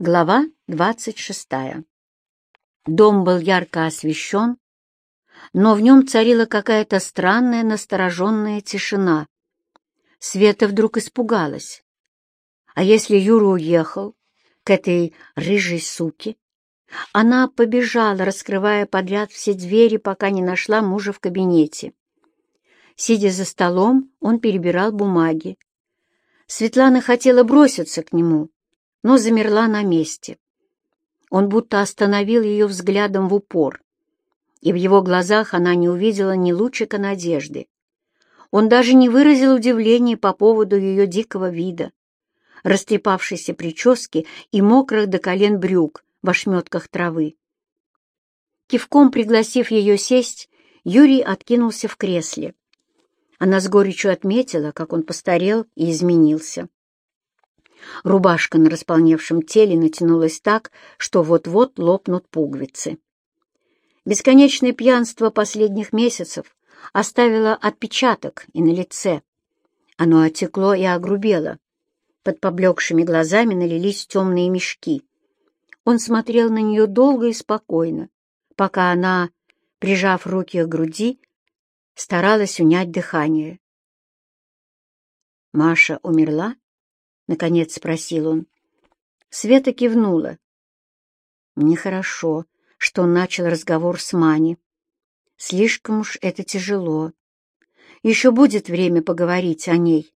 Глава двадцать шестая. Дом был ярко освещен, но в нем царила какая-то странная настороженная тишина. Света вдруг испугалась. А если Юра уехал к этой рыжей суке? Она побежала, раскрывая подряд все двери, пока не нашла мужа в кабинете. Сидя за столом, он перебирал бумаги. Светлана хотела броситься к нему, но замерла на месте. Он будто остановил ее взглядом в упор, и в его глазах она не увидела ни лучика надежды. Он даже не выразил удивления по поводу ее дикого вида, растрепавшейся прически и мокрых до колен брюк в ошметках травы. Кивком пригласив ее сесть, Юрий откинулся в кресле. Она с горечью отметила, как он постарел и изменился. Рубашка на располневшем теле натянулась так, что вот-вот лопнут пуговицы. Бесконечное пьянство последних месяцев оставило отпечаток и на лице. Оно отекло и огрубело. Под поблекшими глазами налились темные мешки. Он смотрел на нее долго и спокойно, пока она, прижав руки к груди, старалась унять дыхание. Маша умерла? — наконец спросил он. Света кивнула. Нехорошо, что он начал разговор с Мани. Слишком уж это тяжело. Еще будет время поговорить о ней.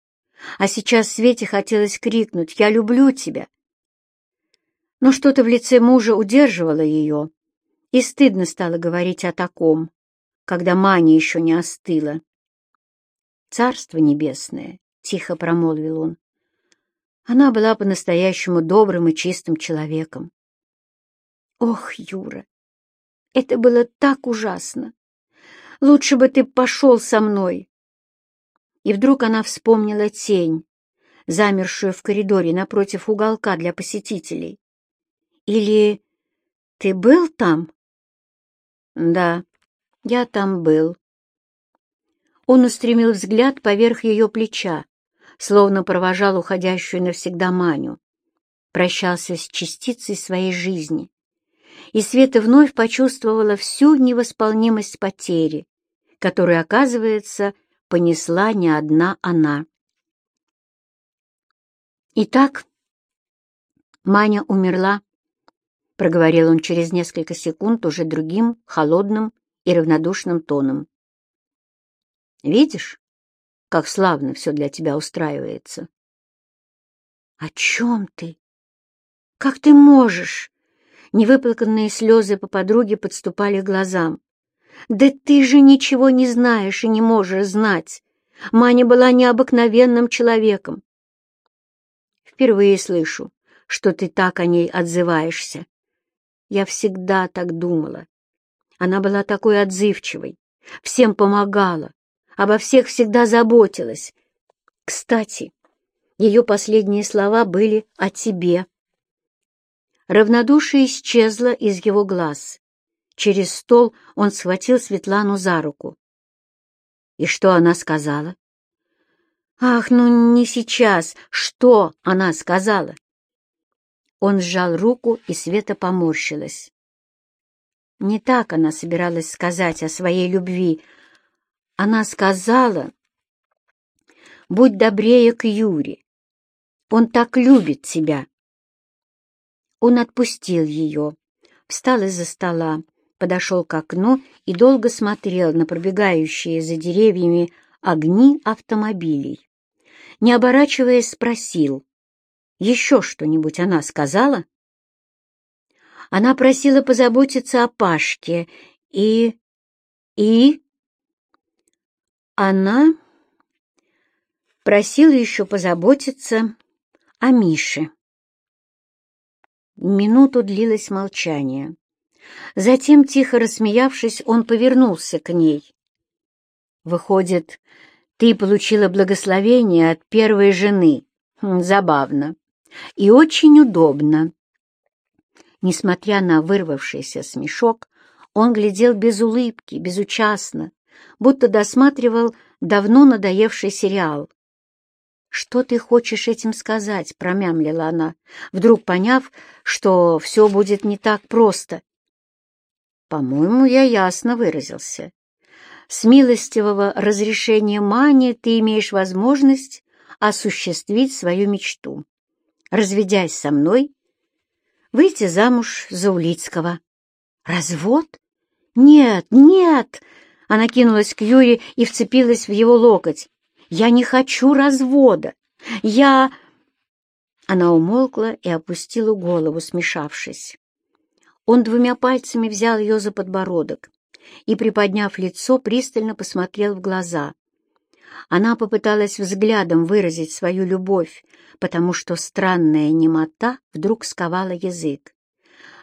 А сейчас Свете хотелось крикнуть «Я люблю тебя!». Но что-то в лице мужа удерживало ее, и стыдно стало говорить о таком, когда Маня еще не остыла. «Царство небесное!» — тихо промолвил он. Она была по-настоящему добрым и чистым человеком. Ох, Юра, это было так ужасно! Лучше бы ты пошел со мной. И вдруг она вспомнила тень, замершую в коридоре напротив уголка для посетителей. Или ты был там? Да, я там был. Он устремил взгляд поверх ее плеча, словно провожал уходящую навсегда Маню, прощался с частицей своей жизни. И Света вновь почувствовала всю невосполнимость потери, которую, оказывается, понесла не одна она. «Итак, Маня умерла», — проговорил он через несколько секунд уже другим, холодным и равнодушным тоном. «Видишь, как славно все для тебя устраивается. — О чем ты? Как ты можешь? Невыплаканные слезы по подруге подступали к глазам. «Да ты же ничего не знаешь и не можешь знать. Маня была необыкновенным человеком». «Впервые слышу, что ты так о ней отзываешься. Я всегда так думала. Она была такой отзывчивой, всем помогала, обо всех всегда заботилась. Кстати, ее последние слова были о тебе. Равнодушие исчезло из его глаз. Через стол он схватил Светлану за руку. И что она сказала? «Ах, ну не сейчас! Что она сказала?» Он сжал руку, и Света поморщилась. Не так она собиралась сказать о своей любви, она сказала, «Будь добрее к Юре. Он так любит тебя». Он отпустил ее, встал из-за стола, подошел к окну и долго смотрел на пробегающие за деревьями огни автомобилей. Не оборачиваясь, спросил, «Еще что-нибудь она сказала?» Она просила позаботиться о Пашке и... и... Она просила еще позаботиться о Мише. Минуту длилось молчание. Затем, тихо рассмеявшись, он повернулся к ней. «Выходит, ты получила благословение от первой жены. Хм, забавно. И очень удобно». Несмотря на вырвавшийся смешок, он глядел без улыбки, безучастно, будто досматривал давно надоевший сериал. «Что ты хочешь этим сказать?» — промямлила она, вдруг поняв, что все будет не так просто. «По-моему, я ясно выразился. С милостивого разрешения Мани ты имеешь возможность осуществить свою мечту. Разведясь со мной, выйти замуж за Улицкого. Развод? Нет, нет! Она кинулась к Юре и вцепилась в его локоть. Я не хочу развода. Я... Она умолкла и опустила голову, смешавшись. Он двумя пальцами взял ее за подбородок и, приподняв лицо, пристально посмотрел в глаза. Она попыталась взглядом выразить свою любовь, потому что странная немота вдруг сковала язык.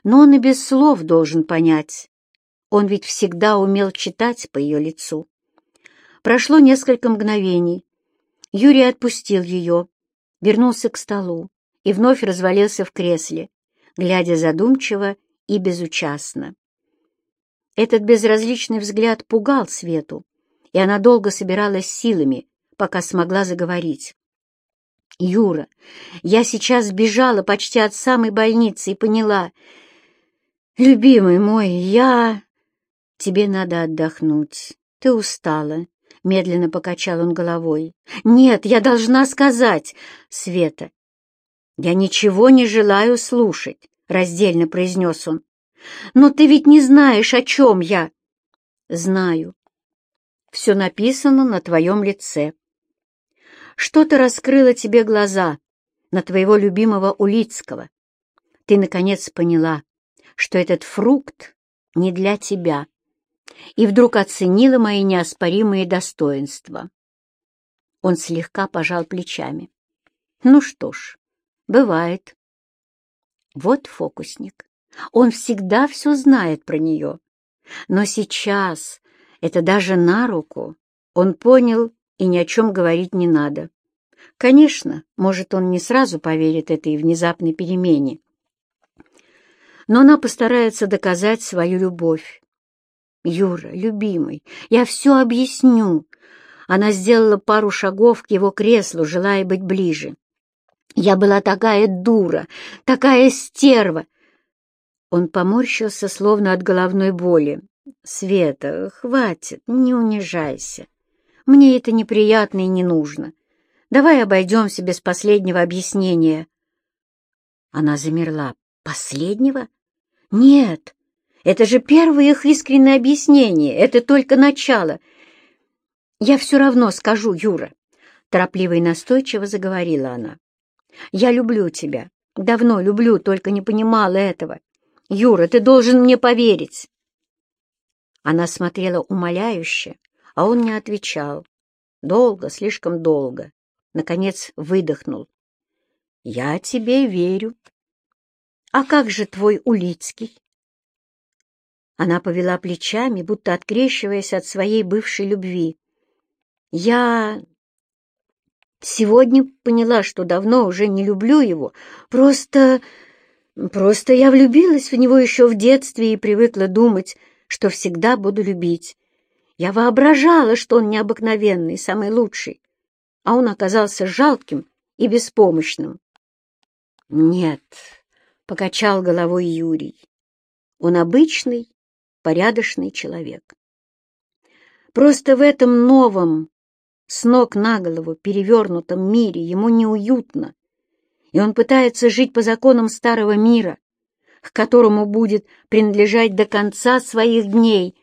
Но он и без слов должен понять. Он ведь всегда умел читать по ее лицу. Прошло несколько мгновений. Юрий отпустил ее, вернулся к столу и вновь развалился в кресле, глядя задумчиво и безучастно. Этот безразличный взгляд пугал Свету, и она долго собиралась силами, пока смогла заговорить. «Юра, я сейчас сбежала почти от самой больницы и поняла. Любимый мой, я... Тебе надо отдохнуть. Ты устала». Медленно покачал он головой. «Нет, я должна сказать, Света». «Я ничего не желаю слушать», — раздельно произнес он. Но ты ведь не знаешь, о чем я. Знаю. Все написано на твоем лице. Что-то раскрыло тебе глаза на твоего любимого Улицкого. Ты, наконец, поняла, что этот фрукт не для тебя, и вдруг оценила мои неоспоримые достоинства. Он слегка пожал плечами. Ну что ж, бывает. Вот фокусник. Он всегда все знает про нее. Но сейчас это даже на руку. Он понял, и ни о чем говорить не надо. Конечно, может, он не сразу поверит этой внезапной перемене. Но она постарается доказать свою любовь. «Юра, любимый, я все объясню». Она сделала пару шагов к его креслу, желая быть ближе. «Я была такая дура, такая стерва, он поморщился, словно от головной боли. «Света, хватит, не унижайся. Мне это неприятно и не нужно. Давай обойдемся без последнего объяснения». Она замерла. «Последнего? Нет, это же первое их искреннее объяснение, это только начало. Я все равно скажу, Юра». Торопливо и настойчиво заговорила она. «Я люблю тебя, давно люблю, только не понимала этого. Юра, ты должен мне поверить!» Она смотрела умоляюще, а он не отвечал. Долго, слишком долго. Наконец выдохнул. «Я тебе верю. А как же твой Улицкий?» Она повела плечами, будто открещиваясь от своей бывшей любви. «Я сегодня поняла, что давно уже не люблю его. Просто Просто я влюбилась в него еще в детстве и привыкла думать, что всегда буду любить. Я воображала, что он необыкновенный, самый лучший, а он оказался жалким и беспомощным. «Нет», — покачал головой Юрий, — «он обычный, порядочный человек. Просто в этом новом, с ног на голову перевернутом мире ему неуютно, и он пытается жить по законам старого мира, к которому будет принадлежать до конца своих дней.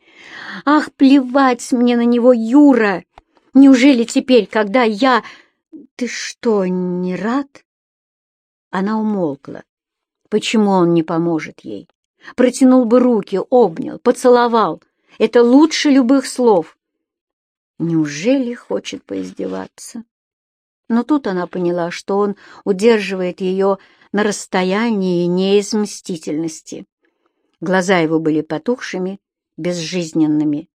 Ах, плевать мне на него, Юра! Неужели теперь, когда я... Ты что, не рад? Она умолкла. Почему он не поможет ей? Протянул бы руки, обнял, поцеловал. Это лучше любых слов. Неужели хочет поиздеваться? Но тут она поняла, что он удерживает ее на расстоянии не из мстительности. Глаза его были потухшими, безжизненными.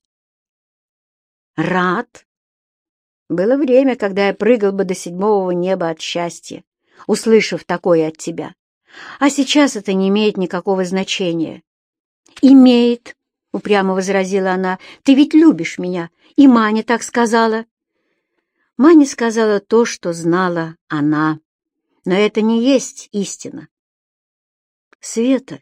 «Рад?» Было время, когда я прыгал бы до седьмого неба от счастья, услышав такое от тебя. А сейчас это не имеет никакого значения. «Имеет», — упрямо возразила она, — «ты ведь любишь меня, и Маня так сказала». Маня сказала то, что знала она, но это не есть истина. Света,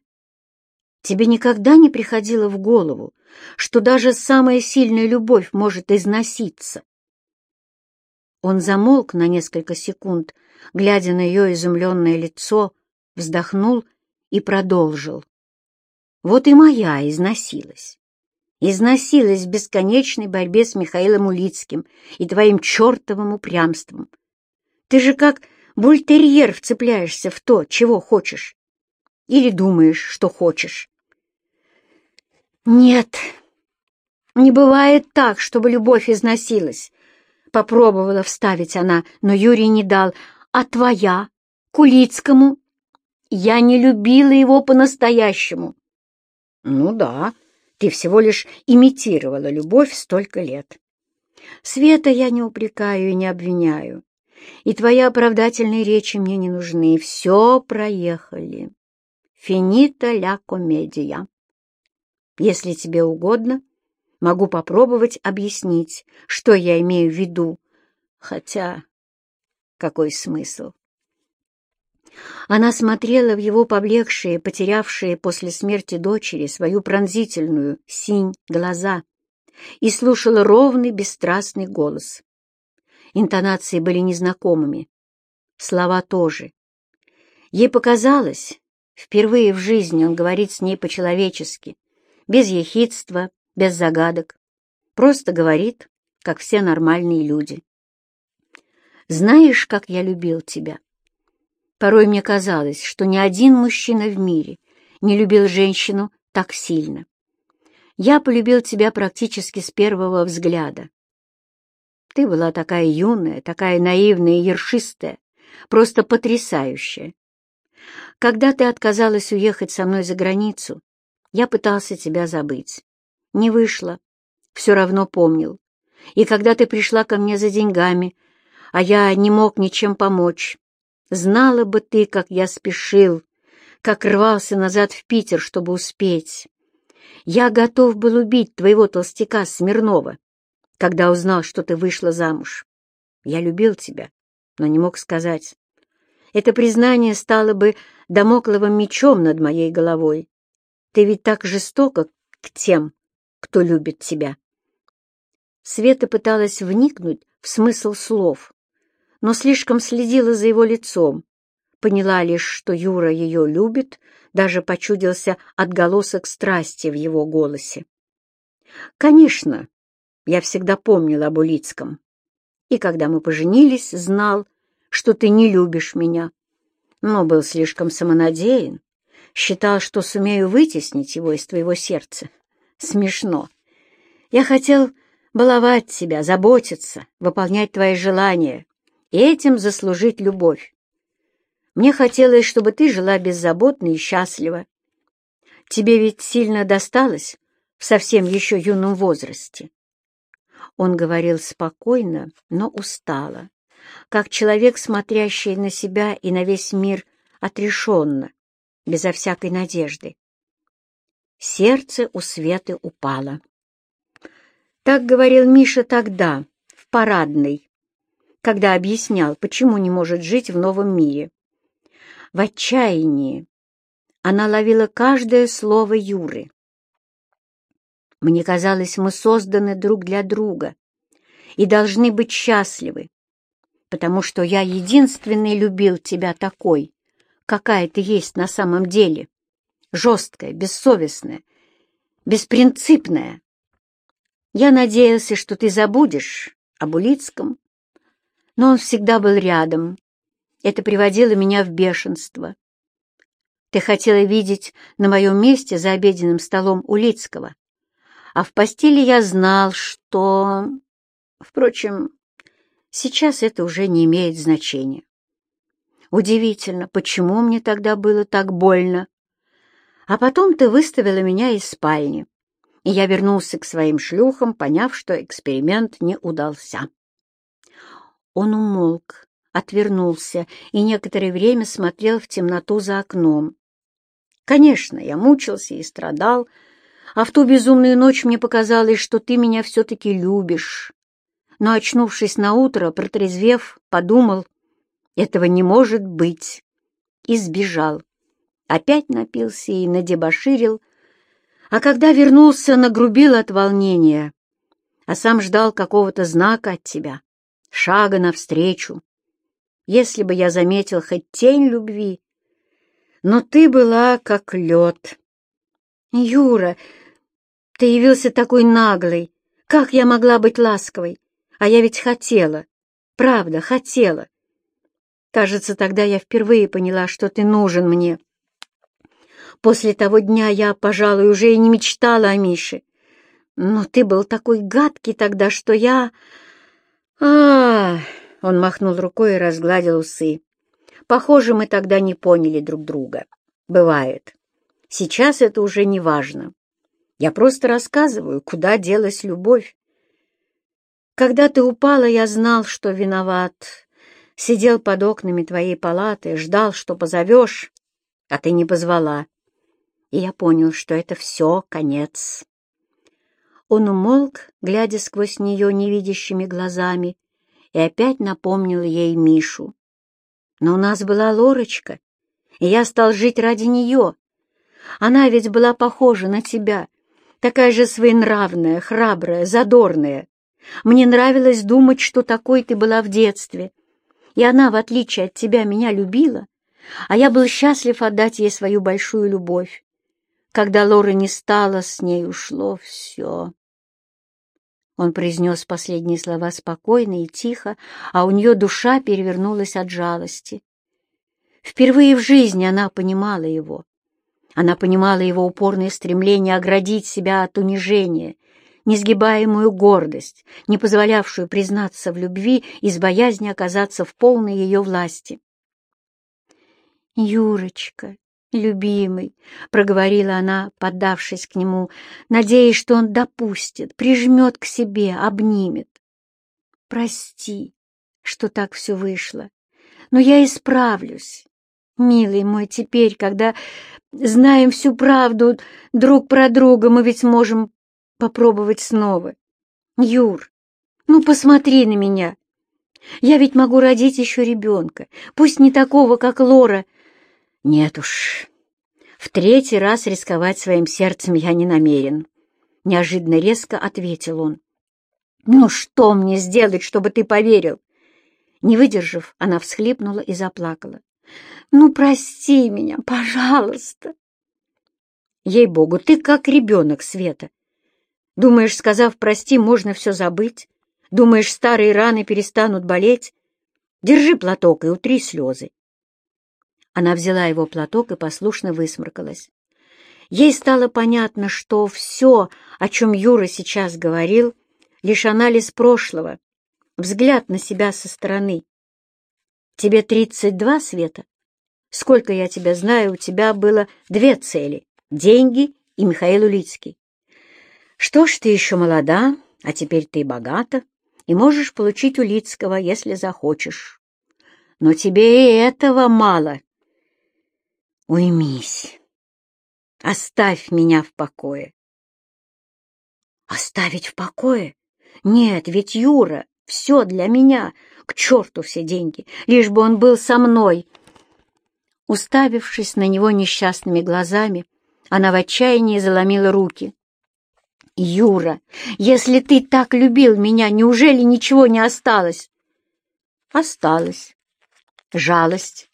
тебе никогда не приходило в голову, что даже самая сильная любовь может износиться? Он замолк на несколько секунд, глядя на ее изумленное лицо, вздохнул и продолжил. Вот и моя износилась. Износилась в бесконечной борьбе с Михаилом Улицким и твоим чертовым упрямством. Ты же как бультерьер вцепляешься в то, чего хочешь. Или думаешь, что хочешь. Нет, не бывает так, чтобы любовь износилась. Попробовала вставить она, но Юрий не дал. А твоя? К Улицкому? Я не любила его по-настоящему. Ну да, ты всего лишь имитировала любовь столько лет. Света я не упрекаю и не обвиняю. И твои оправдательные речи мне не нужны. Все проехали. Финита ля комедия. Если тебе угодно, могу попробовать объяснить, что я имею в виду. Хотя, какой смысл? Она смотрела в его поблекшие, потерявшие после смерти дочери свою пронзительную синь глаза и слушала ровный, бесстрастный голос. Интонации были незнакомыми, слова тоже. Ей показалось, впервые в жизни он говорит с ней по-человечески, без ехидства, без загадок, просто говорит, как все нормальные люди. «Знаешь, как я любил тебя?» Порой мне казалось, что ни один мужчина в мире не любил женщину так сильно. Я полюбил тебя практически с первого взгляда. Ты была такая юная, такая наивная и ершистая, просто потрясающая. Когда ты отказалась уехать со мной за границу, я пытался тебя забыть. Не вышло, все равно помнил. И когда ты пришла ко мне за деньгами, а я не мог ничем помочь, Знала бы ты, как я спешил, как рвался назад в Питер, чтобы успеть. Я готов был убить твоего толстяка Смирнова, когда узнал, что ты вышла замуж. Я любил тебя, но не мог сказать. Это признание стало бы домокловым мечом над моей головой. Ты ведь так жестоко к тем, кто любит тебя. Света пыталась вникнуть в смысл слов, но слишком следила за его лицом. Поняла лишь, что Юра ее любит, даже почудился отголосок страсти в его голосе. «Конечно, я всегда помнил об Улицком. И когда мы поженились, знал, что ты не любишь меня, но был слишком самонадеян, считал, что сумею вытеснить его из твоего сердца. Смешно. Я хотел баловать тебя, заботиться, выполнять твои желания, этим заслужить любовь. Мне хотелось, чтобы ты жила беззаботно и счастливо. Тебе ведь сильно досталось в совсем еще юном возрасте. Он говорил спокойно, но устало, как человек, смотрящий на себя и на весь мир отрешенно, безо всякой надежды. Сердце у Светы упало. Так говорил Миша тогда, в парадной, когда объяснял, почему не может жить в новом мире. В отчаянии она ловила каждое слово Юры. Мне казалось, мы созданы друг для друга и должны быть счастливы, потому что я единственный любил тебя такой, какая ты есть на самом деле, жесткая, бессовестная, беспринципная. Я надеялся, что ты забудешь об Улицком, но он всегда был рядом. Это приводило меня в бешенство. Ты хотела видеть на моем месте за обеденным столом Улицкого, а в постели я знал, что... Впрочем, сейчас это уже не имеет значения. Удивительно, почему мне тогда было так больно. А потом ты выставила меня из спальни, и я вернулся к своим шлюхам, поняв, что эксперимент не удался. Он умолк, отвернулся и некоторое время смотрел в темноту за окном. Конечно, я мучился и страдал, а в ту безумную ночь мне показалось, что ты меня все-таки любишь. но, очнувшись на утро, протрезвев, подумал, этого не может быть, и сбежал. Опять напился и надебоширил, а когда вернулся, нагрубил от волнения, а сам ждал какого-то знака от тебя, шага навстречу. Если бы я заметил хоть тень любви, но ты была как лед. Юра, ты явился такой наглый. Как я могла быть ласковой? А я ведь хотела. Правда, хотела. Кажется, тогда я впервые поняла, что ты нужен мне. После того дня я, пожалуй, уже и не мечтала о Мише. Но ты был такой гадкий тогда, что я... а, Он махнул рукой и разгладил усы. Похоже, мы тогда не поняли друг друга. Бывает. Сейчас это уже не важно. Я просто рассказываю, куда делась любовь. Когда ты упала, я знал, что виноват. Сидел под окнами твоей палаты, ждал, что позовешь, а ты не позвала. И я понял, что это все конец. Он умолк, глядя сквозь нее невидящими глазами, и опять напомнил ей Мишу. Но у нас была Лорочка, и я стал жить ради нее. Она ведь была похожа на тебя, такая же своенравная, храбрая, задорная. Мне нравилось думать, что такой ты была в детстве. И она, в отличие от тебя, меня любила, а я был счастлив отдать ей свою большую любовь. Когда Лора не стала, с ней ушло все. Он произнес последние слова спокойно и тихо, а у нее душа перевернулась от жалости. Впервые в жизни она понимала его. Она понимала его упорное стремление оградить себя от унижения, несгибаемую гордость, не позволявшую признаться в любви из боязни оказаться в полной ее власти. «Юрочка, любимый», — проговорила она, поддавшись к нему, надеясь, что он допустит, прижмет к себе, обнимет. «Прости, что так все вышло, но я исправлюсь. Милый мой, теперь, когда знаем всю правду друг про друга, мы ведь можем попробовать снова. Юр, ну посмотри на меня. Я ведь могу родить еще ребенка, пусть не такого, как Лора. Нет уж, в третий раз рисковать своим сердцем я не намерен. Неожиданно резко ответил он. «Ну что мне сделать, чтобы ты поверил?» Не выдержав, она всхлипнула и заплакала. Ну, прости меня, пожалуйста. Ей-богу, ты как ребенок, Света. Думаешь, сказав «прости», можно все забыть? Думаешь, старые раны перестанут болеть? Держи платок и утри слезы. Она взяла его платок и послушно высморкалась. Ей стало понятно, что все, о чем Юра сейчас говорил, лишь анализ прошлого, взгляд на себя со стороны. Тебе тридцать два, Света? Сколько я тебя знаю, у тебя было две цели — деньги и Михаил Улицкий. Что ж, ты еще молода, а теперь ты богата и можешь получить Улицкого, если захочешь. Но тебе и этого мало. Уймись. Оставь меня в покое. Оставить в покое? Нет, ведь Юра, все для меня. К черту все деньги, лишь бы он был со мной. Уставившись на него несчастными глазами, она в отчаянии заломила руки. «Юра, если ты так любил меня, неужели ничего не осталось?» «Осталось. Жалость.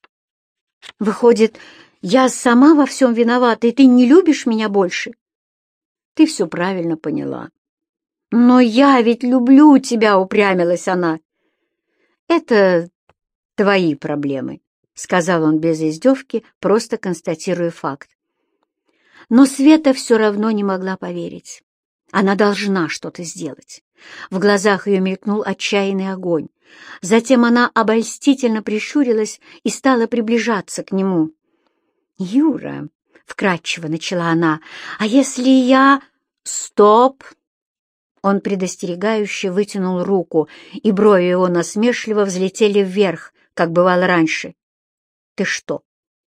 Выходит, я сама во всем виновата, и ты не любишь меня больше?» «Ты все правильно поняла». «Но я ведь люблю тебя», — упрямилась она. «Это твои проблемы», — сказал он без издевки, просто констатируя факт. Но Света все равно не могла поверить. Она должна что-то сделать. В глазах ее мелькнул отчаянный огонь. Затем она обольстительно прищурилась и стала приближаться к нему. «Юра», — вкратчиво начала она, — «а если я...» «Стоп!» Он предостерегающе вытянул руку, и брови его насмешливо взлетели вверх, как бывало раньше. Ты что,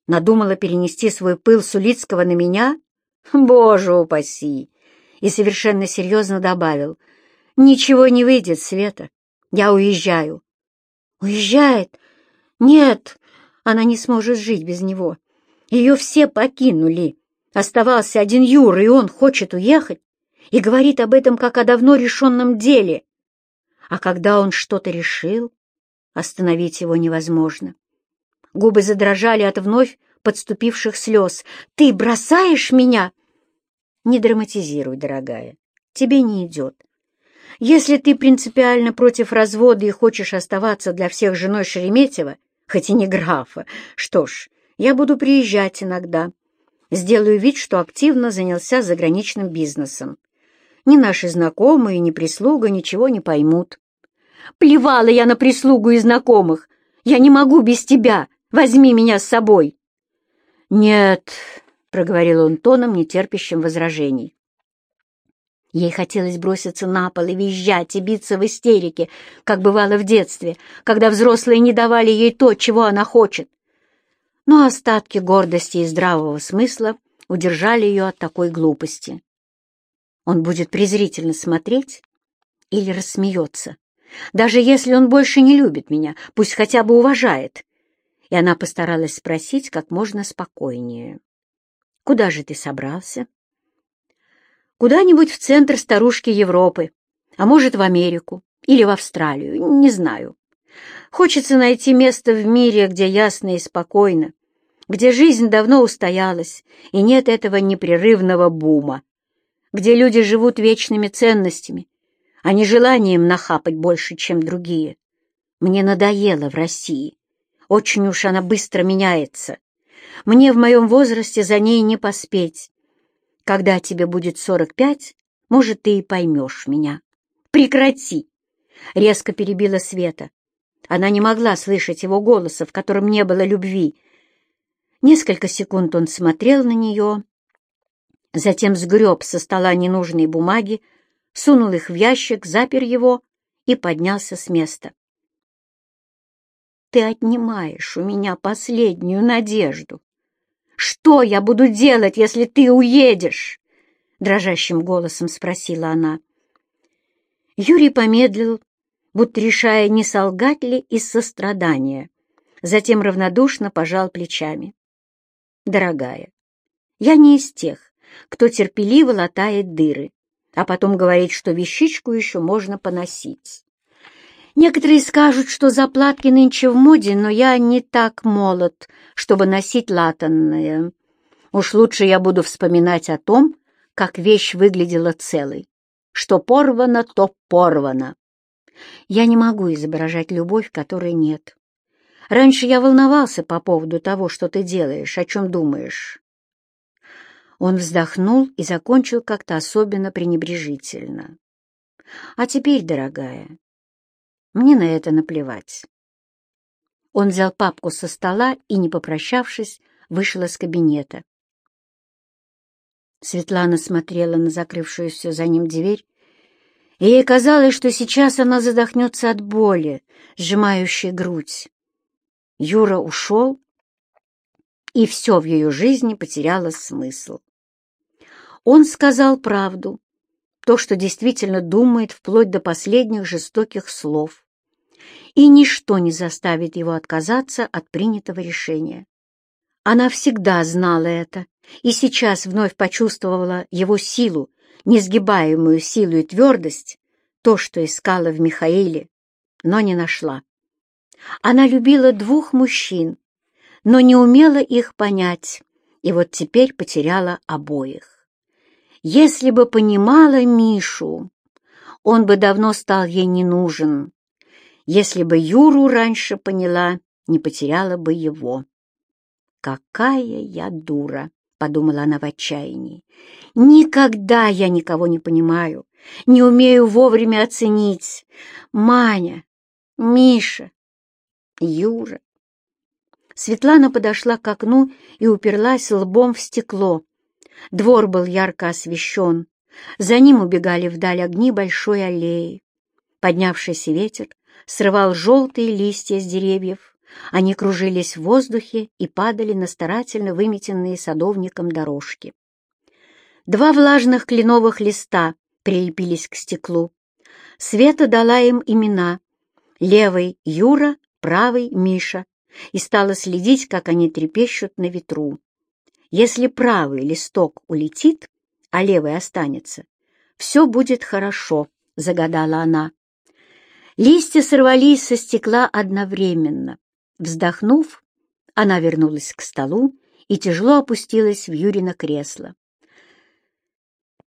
надумала перенести свой пыл Сулицкого на меня? Боже упаси! И совершенно серьезно добавил. Ничего не выйдет, Света. Я уезжаю». «Уезжает? Нет, она не сможет жить без него. Ее все покинули. Оставался один Юра, и он хочет уехать и говорит об этом как о давно решенном деле. А когда он что-то решил, остановить его невозможно. Губы задрожали от вновь подступивших слез. «Ты бросаешь меня?» «Не драматизируй, дорогая. Тебе не идет. Если ты принципиально против развода и хочешь оставаться для всех женой Шереметьева, хоть и не графа, что ж, я буду приезжать иногда. Сделаю вид, что активно занялся заграничным бизнесом. Ни наши знакомые, ни прислуга ничего не поймут. Плевала я на прислугу и знакомых. Я не могу без тебя. Возьми меня с собой. Нет, — проговорил он тоном, нетерпящим возражений. Ей хотелось броситься на пол и визжать, и биться в истерике, как бывало в детстве, когда взрослые не давали ей то, чего она хочет. Но остатки гордости и здравого смысла удержали ее от такой глупости. Он будет презрительно смотреть или рассмеется. Даже если он больше не любит меня, пусть хотя бы уважает. И она постаралась спросить как можно спокойнее. «Куда же ты собрался?» Куда-нибудь в центр старушки Европы, а может, в Америку или в Австралию, не знаю. Хочется найти место в мире, где ясно и спокойно, где жизнь давно устоялась и нет этого непрерывного бума, где люди живут вечными ценностями, а не желанием нахапать больше, чем другие. Мне надоело в России. Очень уж она быстро меняется. Мне в моем возрасте за ней не поспеть. Когда тебе будет сорок пять, может, ты и поймешь меня. Прекрати!» Резко перебила Света. Она не могла слышать его голоса, в котором не было любви. Несколько секунд он смотрел на нее, затем сгреб со стола ненужные бумаги, сунул их в ящик, запер его и поднялся с места. «Ты отнимаешь у меня последнюю надежду. «Что я буду делать, если ты уедешь?» — дрожащим голосом спросила она. Юрий помедлил, будто решая, не солгать ли из сострадания. Затем равнодушно пожал плечами. «Дорогая, я не из тех, кто терпеливо латает дыры, а потом говорит, что вещичку еще можно поносить. Некоторые скажут, что заплатки нынче в моде, но я не так молод, чтобы носить латанное. Уж лучше я буду вспоминать о том, как вещь выглядела целой. Что порвано, то порвано. Я не могу изображать любовь, которой нет. Раньше я волновался по поводу того, что ты делаешь, о чем думаешь. Он вздохнул и закончил как-то особенно пренебрежительно. А теперь, дорогая, мне на это наплевать. Он взял папку со стола и, не попрощавшись, вышел из кабинета. Светлана смотрела на закрывшуюся за ним дверь, и ей казалось, что сейчас она задохнется от боли, сжимающей грудь. Юра ушел, и все в ее жизни потеряло смысл. Он сказал правду, то, что действительно думает вплоть до последних жестоких слов и ничто не заставит его отказаться от принятого решения. Она всегда знала это и сейчас вновь почувствовала его силу, несгибаемую силу и твердость, то, что искала в Михаиле, но не нашла. Она любила двух мужчин, но не умела их понять, и вот теперь потеряла обоих. Если бы понимала Мишу, он бы давно стал ей не нужен, если бы Юру раньше поняла, не потеряла бы его. «Какая я дура!» — подумала она в отчаянии. «Никогда я никого не понимаю, не умею вовремя оценить. Маня, Миша, Юра». Светлана подошла к окну и уперлась лбом в стекло. Двор был ярко освещен. За ним убегали вдаль огни большой аллеи. Поднявшийся ветер срывал желтые листья с деревьев. Они кружились в воздухе и падали на старательно выметенные садовником дорожки. Два влажных кленовых листа прилепились к стеклу. Света дала им имена левый — Юра, правый — Миша, и стала следить, как они трепещут на ветру. Если правый листок улетит, а левый останется, все будет хорошо, — загадала она. Листья сорвались со стекла одновременно. Вздохнув, она вернулась к столу и тяжело опустилась в Юрина кресло.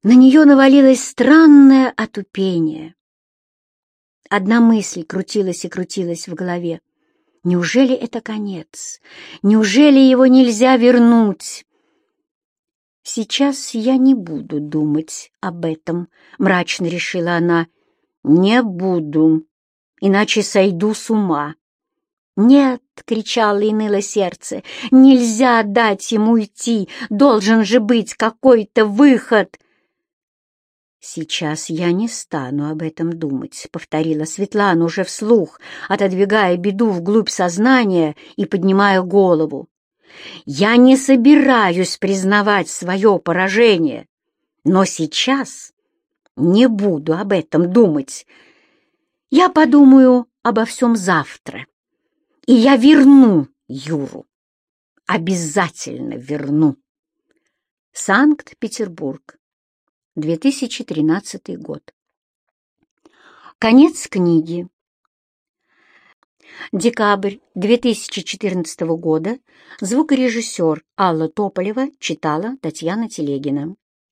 На нее навалилось странное отупение. Одна мысль крутилась и крутилась в голове. Неужели это конец? Неужели его нельзя вернуть? «Сейчас я не буду думать об этом», — мрачно решила она. «Не буду, иначе сойду с ума». «Нет!» — кричало и ныло сердце. «Нельзя дать ему уйти! Должен же быть какой-то выход!» «Сейчас я не стану об этом думать», — повторила Светлана уже вслух, отодвигая беду вглубь сознания и поднимая голову. «Я не собираюсь признавать свое поражение, но сейчас не буду об этом думать. Я подумаю обо всем завтра, и я верну Юру. Обязательно верну». Санкт-Петербург, 2013 год. Конец книги. Декабрь 2014 года. Звукорежиссер Алла Тополева читала Татьяна Телегина.